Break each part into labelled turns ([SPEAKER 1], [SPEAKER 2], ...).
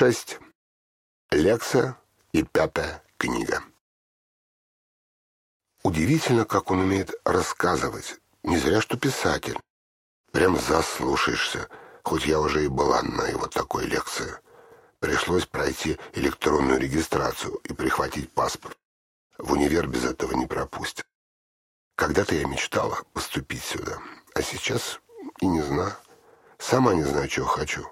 [SPEAKER 1] 6. Лекция и пятая книга. Удивительно, как он умеет рассказывать. Не зря, что писатель. Прям заслушаешься, хоть я уже и была на его такой лекции. Пришлось пройти электронную регистрацию и прихватить паспорт. В универ без этого не пропустят. Когда-то я мечтала поступить сюда, а сейчас и не знаю. Сама не знаю, чего хочу.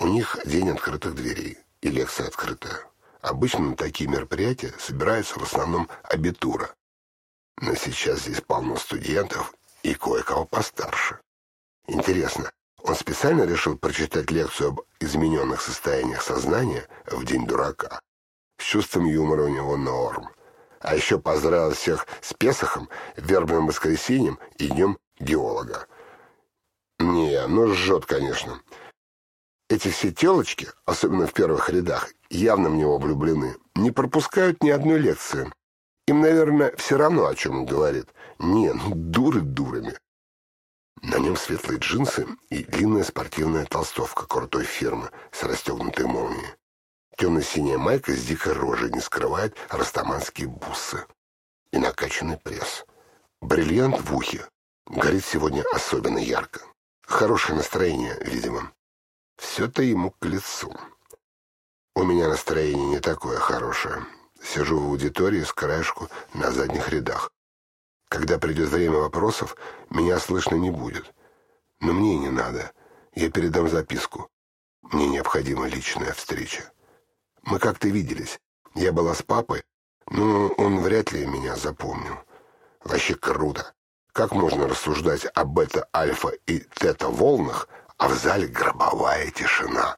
[SPEAKER 1] У них день открытых дверей и лекция открытая. Обычно на такие мероприятия собираются в основном абитура. Но сейчас здесь полно студентов и кое-кого постарше. Интересно, он специально решил прочитать лекцию об измененных состояниях сознания в День дурака. С чувством юмора у него норм. А еще поздравил всех с Песохом, вербным воскресеньем и Днем геолога. Не, ну жжет, конечно. Эти все телочки, особенно в первых рядах, явно в него влюблены, не пропускают ни одной лекции. Им, наверное, все равно, о чем он говорит. Не, ну дуры дурами. На нем светлые джинсы и длинная спортивная толстовка крутой фирмы с расстегнутой молнией. Темно-синяя майка с дикой рожей не скрывает растаманские бусы. И накачанный пресс. Бриллиант в ухе. Горит сегодня особенно ярко. Хорошее настроение, видимо. Все-то ему к лицу. У меня настроение не такое хорошее. Сижу в аудитории с краешку на задних рядах. Когда придет время вопросов, меня слышно не будет. Но мне не надо. Я передам записку. Мне необходима личная встреча. Мы как-то виделись. Я была с папой, но он вряд ли меня запомнил. Вообще круто. Как можно рассуждать об бета-альфа и тета-волнах, а в зале гробовая тишина?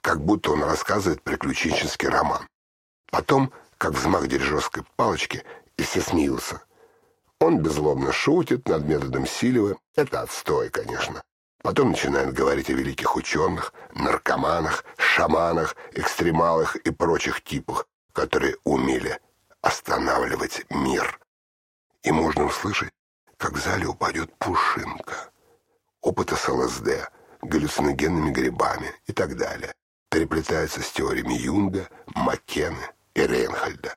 [SPEAKER 1] Как будто он рассказывает приключенческий роман. Потом, как взмах дирижерской палочки, и все смеются. Он беззлобно шутит над методом Силева. Это отстой, конечно. Потом начинает говорить о великих ученых, наркоманах, шаманах, экстремалах и прочих типах, которые умели останавливать мир. И можно услышать, как в зале упадет пушинка. Опыты с ЛСД, галлюциногенными грибами и так далее переплетаются с теориями Юнга, Маккены и Рейнхольда.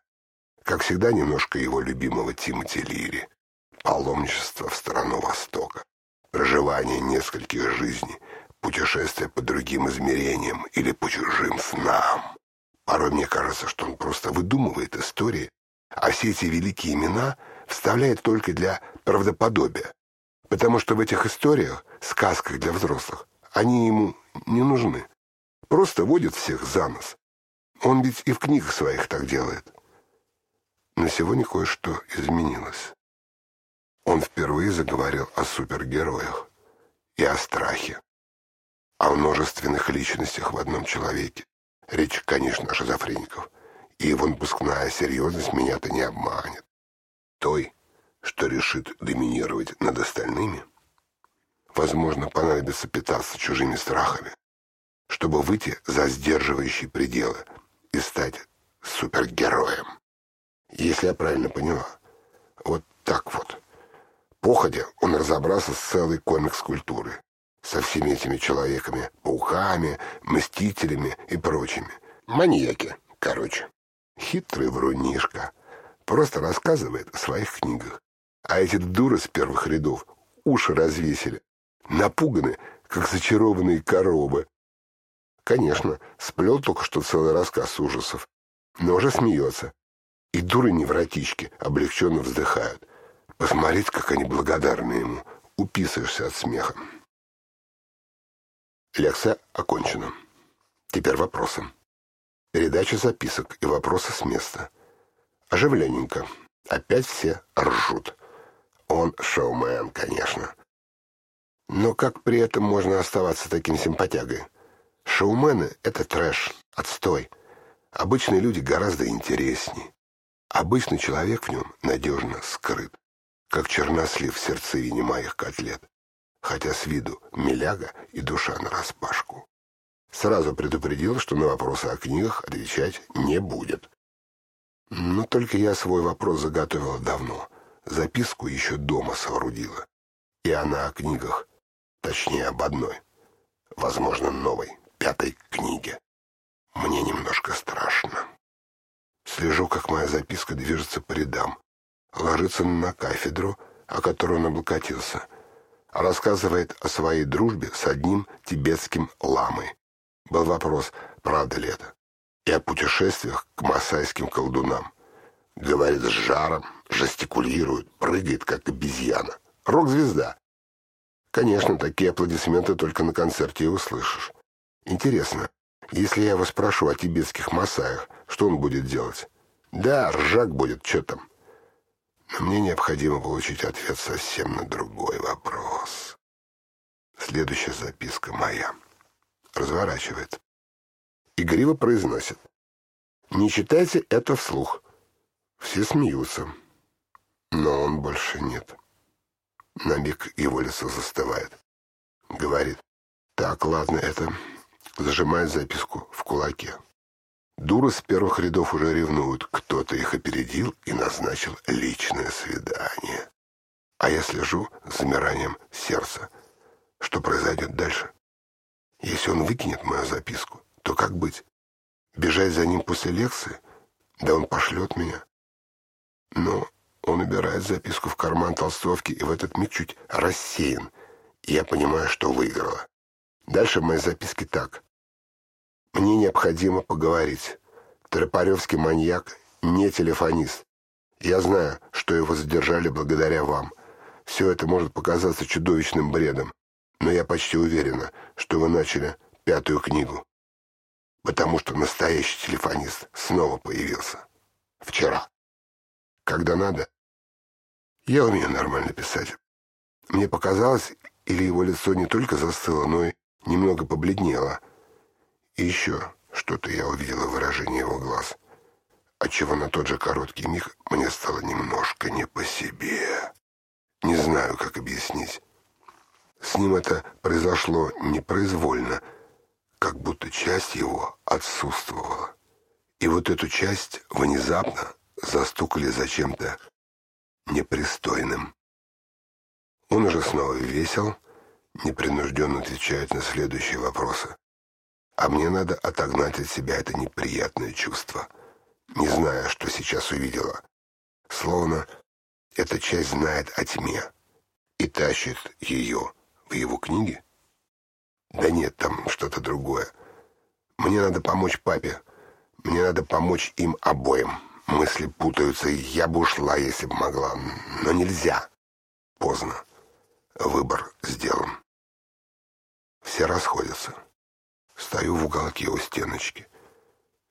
[SPEAKER 1] Как всегда, немножко его любимого Тимоти Лири. Паломничество в сторону Востока. Проживание нескольких жизней. Путешествие по другим измерениям или по чужим снам. Порой мне кажется, что он просто выдумывает истории, а все эти великие имена вставляет только для правдоподобия. Потому что в этих историях, сказках для взрослых, они ему не нужны. Просто водит всех за нос. Он ведь и в книгах своих так делает. Но сегодня кое-что изменилось. Он впервые заговорил о супергероях и о страхе, о множественных личностях в одном человеке. Речь, конечно, о шизофреников. И его напускная серьезность меня-то не обманет. Той, что решит доминировать над остальными, возможно, понадобится питаться чужими страхами, чтобы выйти за сдерживающие пределы и стать супергероем. Если я правильно поняла. Вот так вот. Походя он разобрался с целой комикс-культурой. Со всеми этими человеками, пауками, мстителями и прочими. Маньяки, короче. Хитрый врунишка. Просто рассказывает о своих книгах. А эти дуры с первых рядов уши развесили. Напуганы, как зачарованные коровы. Конечно, сплел только что целый рассказ ужасов, но уже смеется. И дуры-невротички облегченно вздыхают. Посмотреть, как они благодарны ему. Уписываешься от смеха. Лекция окончена. Теперь вопросы. Передача записок и вопросы с места. Оживленненько. Опять все ржут. Он шоумен, конечно. Но как при этом можно оставаться таким симпатягой? Шоумены — это трэш, отстой. Обычные люди гораздо интереснее. Обычный человек в нем надежно скрыт, как чернослив в сердцевине моих котлет, хотя с виду миляга и душа нараспашку. Сразу предупредил, что на вопросы о книгах отвечать не будет. Но только я свой вопрос заготовила давно, записку еще дома соорудила. И она о книгах, точнее об одной, возможно, новой, пятой книге. Мне немножко страшно. Слежу, как моя записка движется по рядам. Ложится на кафедру, о которой он облокотился. Рассказывает о своей дружбе с одним тибетским ламой. Был вопрос, правда ли это. И о путешествиях к масайским колдунам. Говорит с жаром, жестикулирует, прыгает, как обезьяна. Рок-звезда. Конечно, такие аплодисменты только на концерте и услышишь. Интересно, если я его спрошу о тибетских масаях, что он будет делать? Да, ржак будет, что там? Но мне необходимо получить ответ совсем на другой вопрос. Следующая записка моя. Разворачивает. Игриво произносит. Не читайте это вслух. Все смеются. Но он больше нет. На миг его лицо застывает. Говорит. Так, ладно, это зажимает записку в кулаке. Дуры с первых рядов уже ревнуют. Кто-то их опередил и назначил личное свидание. А я слежу с замиранием сердца. Что произойдет дальше? Если он выкинет мою записку, то как быть? Бежать за ним после лекции? Да он пошлет меня. Но он убирает записку в карман толстовки и в этот миг чуть рассеян. Я понимаю, что выиграла. Дальше в моей записке так. Мне необходимо поговорить. Тропаревский маньяк не телефонист. Я знаю, что его задержали благодаря вам. Все это может показаться чудовищным бредом, но я почти уверена, что вы начали пятую книгу. Потому что настоящий телефонист снова появился. Вчера. Когда надо. Я умею нормально писать. Мне показалось, или его лицо не только застыло, но и немного побледнело. И еще что-то я увидела в выражении его глаз, отчего на тот же короткий миг мне стало немножко не по себе. Не знаю, как объяснить. С ним это произошло непроизвольно, как будто часть его отсутствовала. И вот эту часть внезапно застукали за чем-то непристойным. Он уже снова весел, непринужденно отвечает на следующие вопросы. А мне надо отогнать от себя это неприятное чувство, не зная, что сейчас увидела. Словно эта часть знает о тьме и тащит ее в его книге. Да нет, там что-то другое. Мне надо помочь папе. Мне надо помочь им обоим. Мысли путаются, я бы ушла, если бы могла. Но нельзя. Поздно. Выбор сделан. Все расходятся. Стою в уголке у стеночки.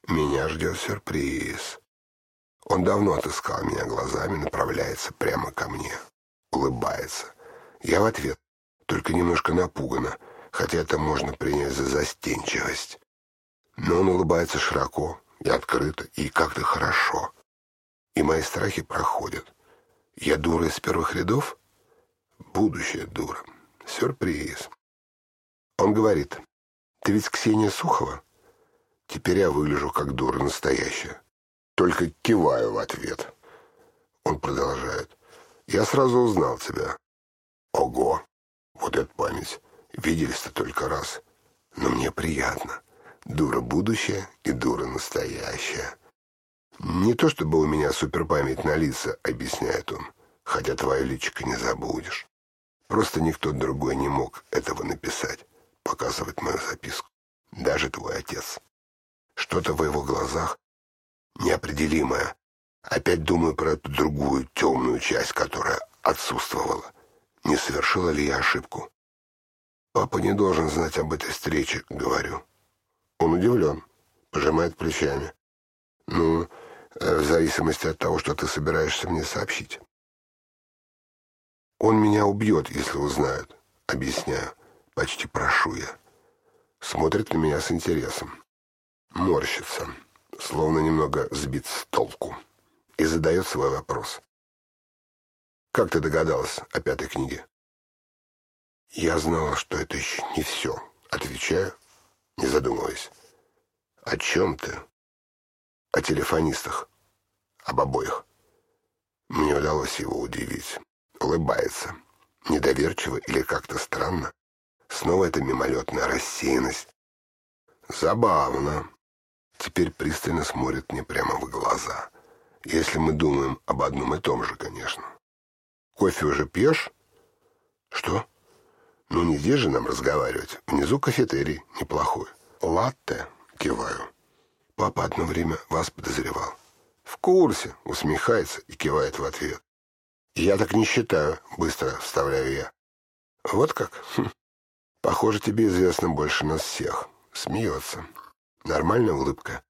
[SPEAKER 1] Меня ждет сюрприз. Он давно отыскал меня глазами, направляется прямо ко мне. Улыбается. Я в ответ, только немножко напугана, хотя это можно принять за застенчивость. Но он улыбается широко и открыто, и как-то хорошо. И мои страхи проходят. Я дура из первых рядов? Будущая дура. Сюрприз. Он говорит, ты ведь Ксения Сухова? Теперь я выгляжу как дура настоящая. Только киваю в ответ. Он продолжает. Я сразу узнал тебя. Ого, вот эта память. Виделись-то только раз. Но мне приятно. Дура будущая и дура настоящая. Не то чтобы у меня суперпамять на лица, объясняет он, хотя твое личико не забудешь. Просто никто другой не мог этого написать показывает мою записку. Даже твой отец. Что-то в его глазах неопределимое. Опять думаю про эту другую темную часть, которая отсутствовала. Не совершила ли я ошибку? Папа не должен знать об этой встрече, говорю. Он удивлен, пожимает плечами. Ну, э, в зависимости от того, что ты собираешься мне сообщить. Он меня убьет, если узнает, объясняю. Почти прошу я. Смотрит на меня с интересом. Морщится, словно немного сбит с толку. И задает свой вопрос. «Как ты догадалась о пятой книге?» «Я знала, что это еще не все», — отвечаю, не задумываясь. «О чем ты?» «О телефонистах. Об обоих». Мне удалось его удивить. Улыбается. Недоверчиво или как-то странно. Снова эта мимолетная рассеянность. Забавно. теперь пристально смотрит мне прямо в глаза. Если мы думаем об одном и том же, конечно. Кофе уже пьешь? Что? Ну, здесь же нам разговаривать. Внизу кафетерий, неплохой. Латте, киваю. Папа одно время вас подозревал. В курсе, усмехается и кивает в ответ. Я так не считаю, быстро вставляю я. Вот как? Хм. Похоже, тебе известно больше нас всех. Смеется. Нормальная улыбка.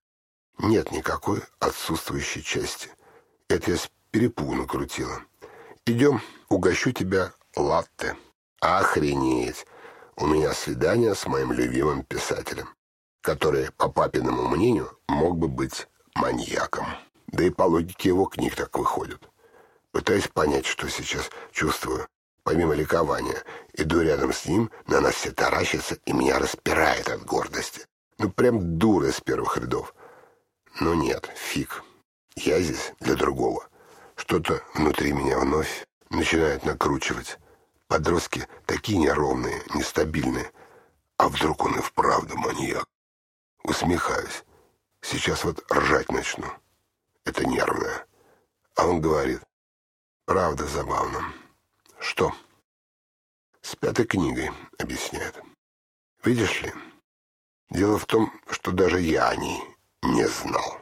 [SPEAKER 1] Нет никакой отсутствующей части. Это я с перепугу накрутила. Идем, угощу тебя латте. Охренеть! У меня свидание с моим любимым писателем, который, по папиному мнению, мог бы быть маньяком. Да и по логике его книг так выходит. Пытаюсь понять, что сейчас чувствую. Помимо ликования, иду рядом с ним, на нас все таращится и меня распирает от гордости. Ну, прям дура из первых рядов. Но нет, фиг. Я здесь для другого. Что-то внутри меня вновь начинает накручивать. Подростки такие неровные, нестабильные. А вдруг он и вправду маньяк? Усмехаюсь. Сейчас вот ржать начну. Это нервное. А он говорит. Правда забавно. Что? С пятой книгой, объясняет. Видишь ли, дело в том, что даже я о ней не знал.